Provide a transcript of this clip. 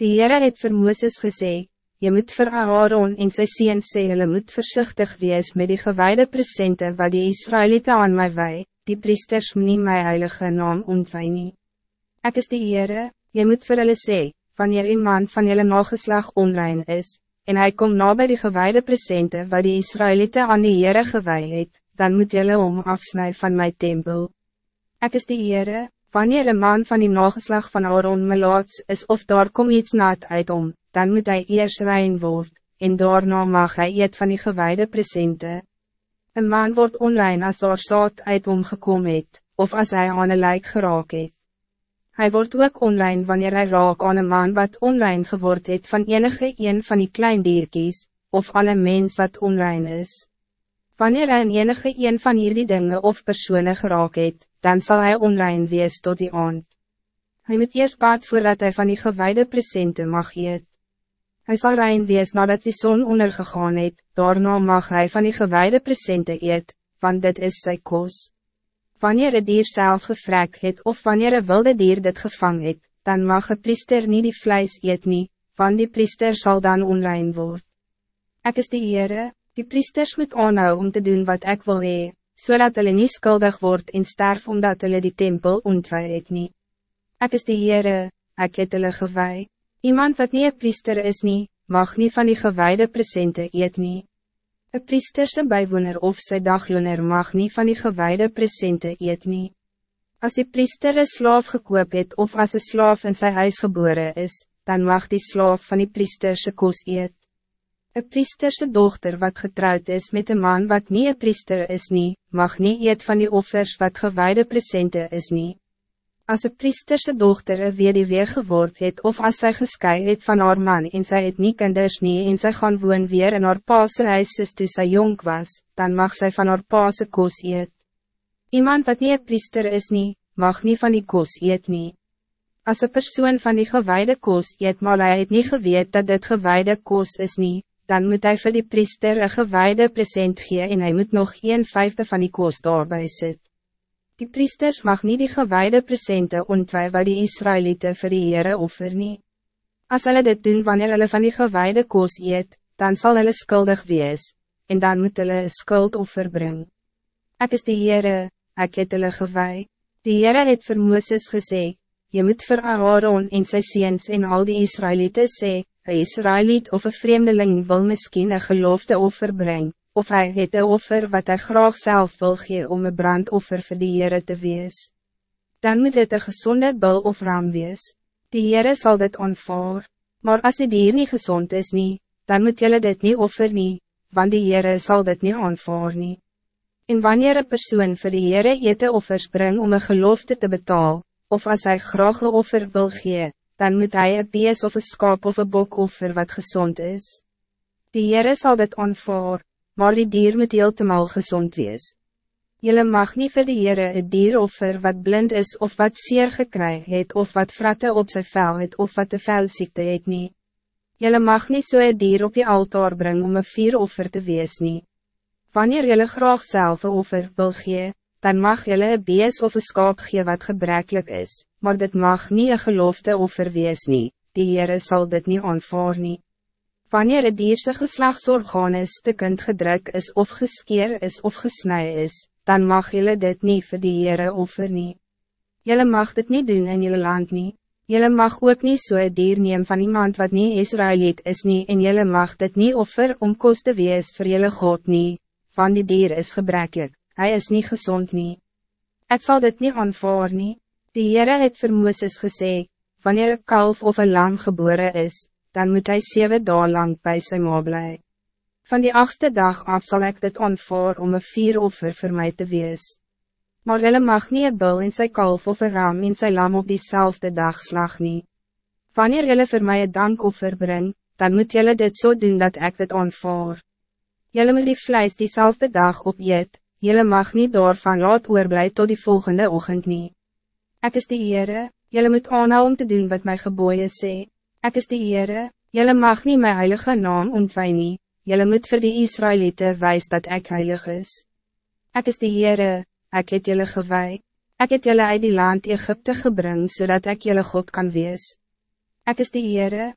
Die Heere het vir Mooses gesê, Je moet vir Aaron en sy sien sê, Julle moet voorzichtig wees met die gewijde presente wat die Israëlieten aan mij wij, die priesters nie my heilige naam ontwij nie. Ek is die Heere, Je moet vir hulle sê, wanneer iemand van jullie nageslag onrein is, en hij komt na bij die gewijde presente wat die Israëlieten aan die Heere gewij het, dan moet jullie om afsnijden van mijn tempel. Ik is die Heere, wanneer een man van die nageslag van Aaron meloots is of daar kom iets naad uit om, dan moet hij eerst rein worden, en daarna mag hij eet van die gewijde presente. Een man wordt onrein als daar zout uit omgekomen het, of als hij aan een lijk geraak het. Hij wordt ook onrein wanneer hij raak aan een man wat onrein geworden het van enige een van die klein dierkies, of aan een mens wat onrein is. Wanneer hij enige een van hierdie dingen of personen geraak het, dan zal hij onrein wees tot die aand. Hij moet eerst baat voordat hij van die gewijde presente mag eet. Hij zal rein wees nadat die zon ondergegaan het, daarna mag hij van die gewijde presente eet, want dit is zijn koos. Wanneer het dier zelf gevrek het of wanneer een wilde dier dit gevang het, dan mag een priester niet die vlijs eet nie, want die priester zal dan onrein worden. Ik is de Heere, die priesters moet aanhou om te doen wat ik wil hee, zodat so hulle nie skuldig word en sterf omdat hulle die tempel ontwij het nie. Ek is die Heere, ek het hulle gewij. Iemand wat niet een priester is nie, mag niet van die gewijde presente eet nie. Een priesterse bijwoner of sy dagloner mag niet van die gewijde presente eet nie. As die priester een slaaf gekoop het of als een slaaf in zijn huis geboren is, dan mag die slaaf van die priesterse kos eet. Een priesterse dochter wat getrouwd is met een man wat niet een priester is nie, mag niet eet van die offers wat gewijde presente is nie. Als een priesterse dochter een weer geword het of als zij geskei het van haar man en zij het nie kinders nie en sy gaan woon weer in haar paase huis soos toe sy jong was, dan mag zij van haar paase koos eet. Iemand wat niet een priester is nie, mag niet van die koos eet nie. Als een persoon van die gewijde koos eet maar hy het nie geweet dat dit gewijde koos is nie, dan moet hij voor die priester een gewijde present gee en hij moet nog een vijfde van die koos daarbij zitten. Die priesters mag niet die gewijde presente ontwij wat die Israëlieten vir die Heere offer nie. As hulle dit doen wanneer hulle van die gewijde koos eet, dan zal hulle skuldig wees, en dan moet hulle een skuldoffer bring. Ek is die Heere, ek het hulle gewij. Die Heere het vir Mooses gesê, Je moet vir Aaron en sy seens en al die Israëlieten sê, een Israëliet of een vreemdeling wil miskien een geloofde offer brengen of hij het een offer wat hij graag zelf wil gee om een brandoffer vir die Heere te wees. Dan moet het een gezonde bil of ram wees. Die Heere zal dit aanvaar, maar als die dier niet gezond is nie, dan moet jullie dit niet offer nie, want die Heere zal dit niet aanvaar nie. En wanneer een persoon vir die Heere ete offers bring om een gelofte te betalen, of als hij graag een offer wil gee, dan moet hij een bees of een skaap of een bok offer wat gezond is. Die Heere zal dit aanvaar, maar die dier moet heeltemal gezond wees. Jelle mag niet vir die Heere een dier offer wat blind is of wat zeer gekry het of wat fratte op zijn vel het of wat de velziekte het nie. Jelle mag niet so een dier op die altaar brengen om een vier offer te wees nie. Wanneer jelle graag zelf een offer wil gee, dan mag jelle een bees of een skaap gee wat gebruikelijk is, maar dit mag niet een geloofde offer wees nie, die Heere sal dit niet aanvaar nie. Wanneer het dierse geslachtsorgaan stukkend gedruk is of geskeer is of gesnij is, dan mag jullie dit niet vir die Heere offer nie. Jylle mag dit niet doen in jullie land nie. Jylle mag ook niet so een dier neem van iemand wat niet Israëliet is nie en jylle mag dit niet offer om kost te wees vir jylle God nie, van die dier is gebrekkelijk, hij is niet gezond nie. Het zal dit niet aanvaar nie. Die Heere het vir Mooses gesê, wanneer een kalf of een lam geboren is, dan moet hij zeven dagen lang bij zijn ma blij. Van die achtste dag af zal ik dit aanvaar om een vier offer voor mij te wees. Maar hulle mag niet een bul in zijn kalf of een ram in zijn lam op diezelfde dag slag niet. Wanneer jullie voor mij een dankoffer brengt, dan moet jullie dit zo so doen dat ik dit aanvaar. Jullie moet die vlees diezelfde dag op jet, jullie mag niet door van laat oorblij tot die volgende ochtend niet. Ik is de Heere, jullie moet aanhou om te doen wat mijn geboeien sê. Ik is de Heere, jelle mag niet mijn heilige naam ontwij nie, jelle moet voor die Israëlieten wijs dat ik heilig is. Ik is de Heere, ik het jelle gewij, ik het jelle uit die land Egypte gebring, zodat ik jelle God kan wees. Ik is die Heere,